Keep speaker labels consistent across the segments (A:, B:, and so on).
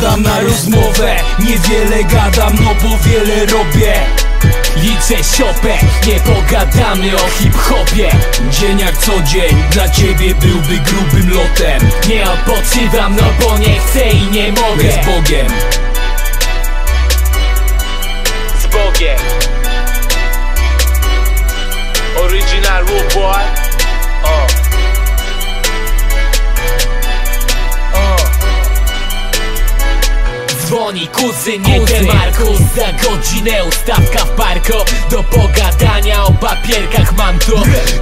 A: Wpadam na rozmowę, niewiele gadam, no bo wiele robię.
B: Liczę siopę, nie pogadamy o hip-hopie.
A: Dzień jak co dzień, dla ciebie byłby grubym lotem.
B: Nie odpoczywam, no bo nie chcę i nie mogę.
A: Z Bogiem.
C: Z Bogiem
B: Dzwoni kuzyn, nie Markus Za godzinę ustawka w parko Do pogadania o papierkach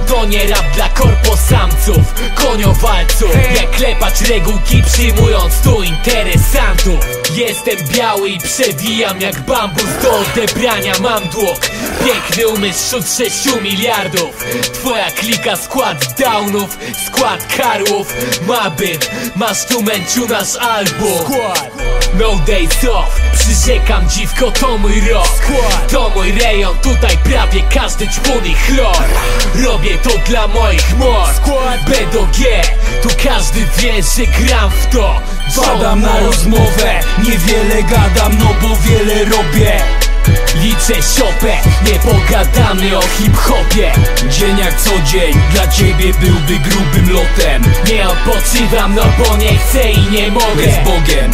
B: to nie rap dla korposamców Koniowalców Jak klepać regułki przyjmując tu interesantów. Jestem biały i przewijam jak bambus Do odebrania. Mam dług Piękny umysł wśród 6 miliardów. Twoja klika skład downów Skład karłów. Ma byt, masz tu męciu nasz album. No days off Przyrzekam dziwko to mój rok. To mój rejon, tutaj prawie każdy ćpun i chlor Robię to dla moich mord. B do G, tu każdy wie, że gram w to.
A: Wpadam na rozmowę, niewiele gadam, no bo wiele robię.
B: Liczę siopę, nie pogadamy o hip-hopie.
A: Dzień jak co dzień, dla ciebie byłby grubym lotem.
B: Nie odpoczywam, no bo nie chcę i nie mogę.
A: Z Bogiem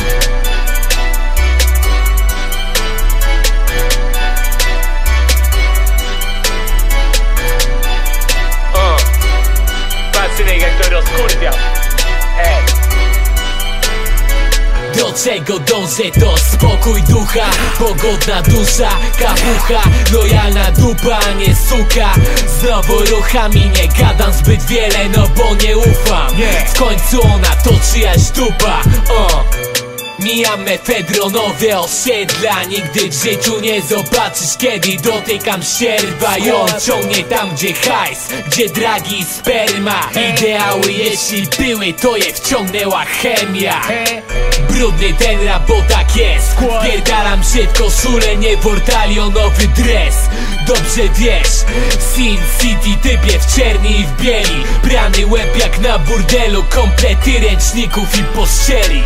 C: rozkurwiał Ej.
B: Do czego dążę? To spokój ducha Pogodna dusza, kapucha Lojalna dupa, nie suka. Znowu ruchami nie gadam zbyt wiele No bo nie ufam. W końcu ona to czyjaś dupa. O. Mijam mefedronowe osiedla. Nigdy w życiu nie zobaczysz kiedy dotykam sierwa I on ciągnie tam gdzie hajs Gdzie dragi i sperma. Ideały jeśli były to je wciągnęła chemia. Brudny ten rap, bo tak jest. Pierdalam się w koszulę, nie portalionowy dres. Dobrze wiesz Sin City typie w czerni i w bieli. Brany łeb jak na burdelu Komplety ręczników i pościeli